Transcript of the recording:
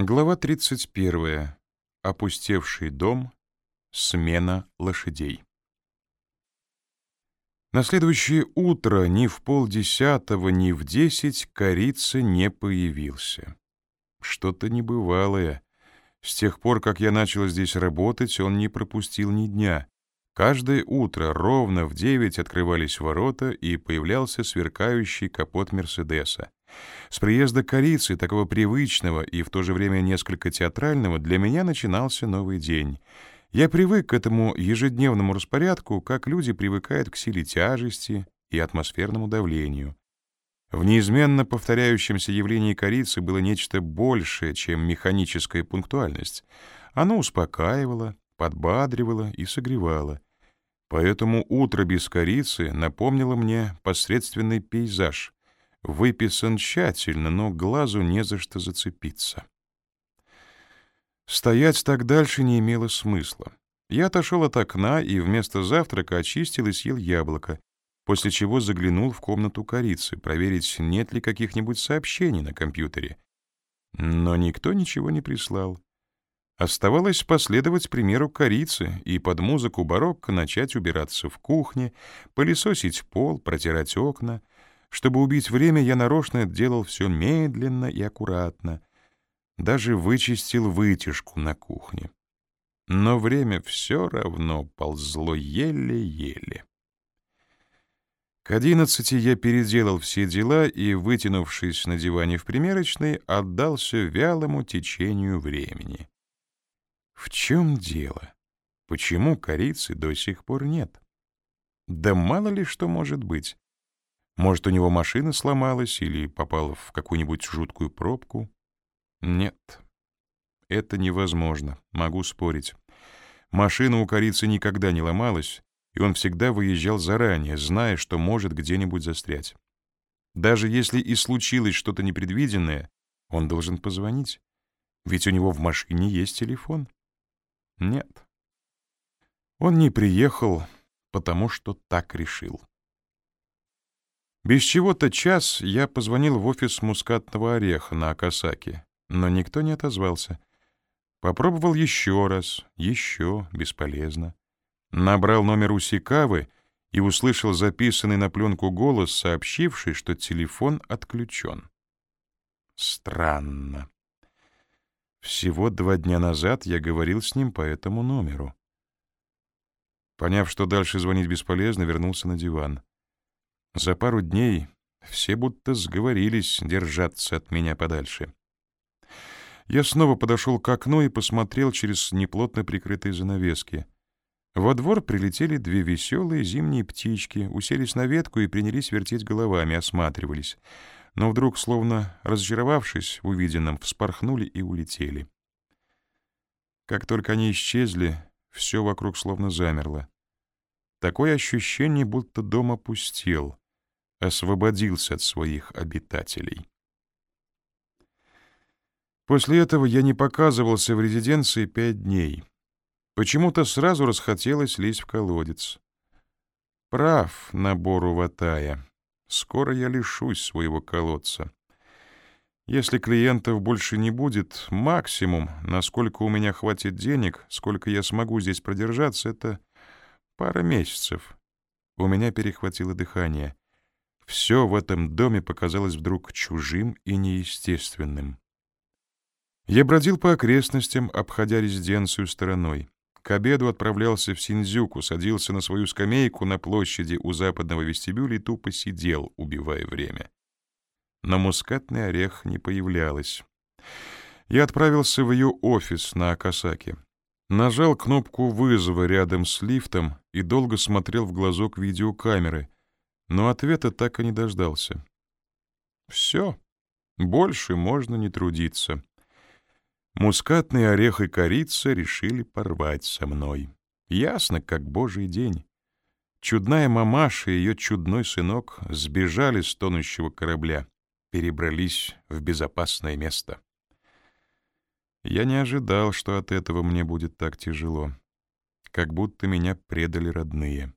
Глава 31. Опустевший дом. Смена лошадей. На следующее утро ни в полдесятого, ни в десять корица не появился. Что-то небывалое. С тех пор, как я начал здесь работать, он не пропустил ни дня. Каждое утро ровно в девять открывались ворота, и появлялся сверкающий капот Мерседеса. С приезда корицы, такого привычного и в то же время несколько театрального, для меня начинался новый день. Я привык к этому ежедневному распорядку, как люди привыкают к силе тяжести и атмосферному давлению. В неизменно повторяющемся явлении корицы было нечто большее, чем механическая пунктуальность. Оно успокаивало, подбадривало и согревало. Поэтому утро без корицы напомнило мне посредственный пейзаж — выписан тщательно, но глазу не за что зацепиться. Стоять так дальше не имело смысла. Я отошел от окна и вместо завтрака очистил и съел яблоко, после чего заглянул в комнату корицы, проверить, нет ли каких-нибудь сообщений на компьютере. Но никто ничего не прислал. Оставалось последовать примеру корицы и под музыку барокко начать убираться в кухне, пылесосить пол, протирать окна — чтобы убить время, я нарочно делал все медленно и аккуратно. Даже вычистил вытяжку на кухне. Но время все равно ползло еле-еле. К одиннадцати я переделал все дела и, вытянувшись на диване в примерочной, отдался вялому течению времени. В чем дело? Почему корицы до сих пор нет? Да мало ли что может быть. Может, у него машина сломалась или попала в какую-нибудь жуткую пробку? Нет, это невозможно, могу спорить. Машина у корицы никогда не ломалась, и он всегда выезжал заранее, зная, что может где-нибудь застрять. Даже если и случилось что-то непредвиденное, он должен позвонить. Ведь у него в машине есть телефон. Нет. Он не приехал, потому что так решил. Без чего-то час я позвонил в офис мускатного ореха на Акасаке, но никто не отозвался. Попробовал еще раз, еще, бесполезно. Набрал номер Усикавы и услышал записанный на пленку голос, сообщивший, что телефон отключен. Странно. Всего два дня назад я говорил с ним по этому номеру. Поняв, что дальше звонить бесполезно, вернулся на диван. За пару дней все будто сговорились держаться от меня подальше. Я снова подошел к окну и посмотрел через неплотно прикрытые занавески. Во двор прилетели две веселые зимние птички, уселись на ветку и принялись вертеть головами, осматривались. Но вдруг, словно разочаровавшись в увиденном, вспорхнули и улетели. Как только они исчезли, все вокруг словно замерло. Такое ощущение, будто дом опустел освободился от своих обитателей. После этого я не показывался в резиденции пять дней. Почему-то сразу расхотелось лезть в колодец. Прав набору ватая. Скоро я лишусь своего колодца. Если клиентов больше не будет, максимум, насколько у меня хватит денег, сколько я смогу здесь продержаться, это пара месяцев. У меня перехватило дыхание. Все в этом доме показалось вдруг чужим и неестественным. Я бродил по окрестностям, обходя резиденцию стороной. К обеду отправлялся в Синдзюку, садился на свою скамейку на площади у западного вестибюля и тупо сидел, убивая время. Но мускатный орех не появлялась. Я отправился в ее офис на Акасаке. Нажал кнопку вызова рядом с лифтом и долго смотрел в глазок видеокамеры — но ответа так и не дождался. Все, больше можно не трудиться. Мускатный орех и корица решили порвать со мной. Ясно, как божий день. Чудная мамаша и ее чудной сынок сбежали с тонущего корабля, перебрались в безопасное место. Я не ожидал, что от этого мне будет так тяжело, как будто меня предали родные.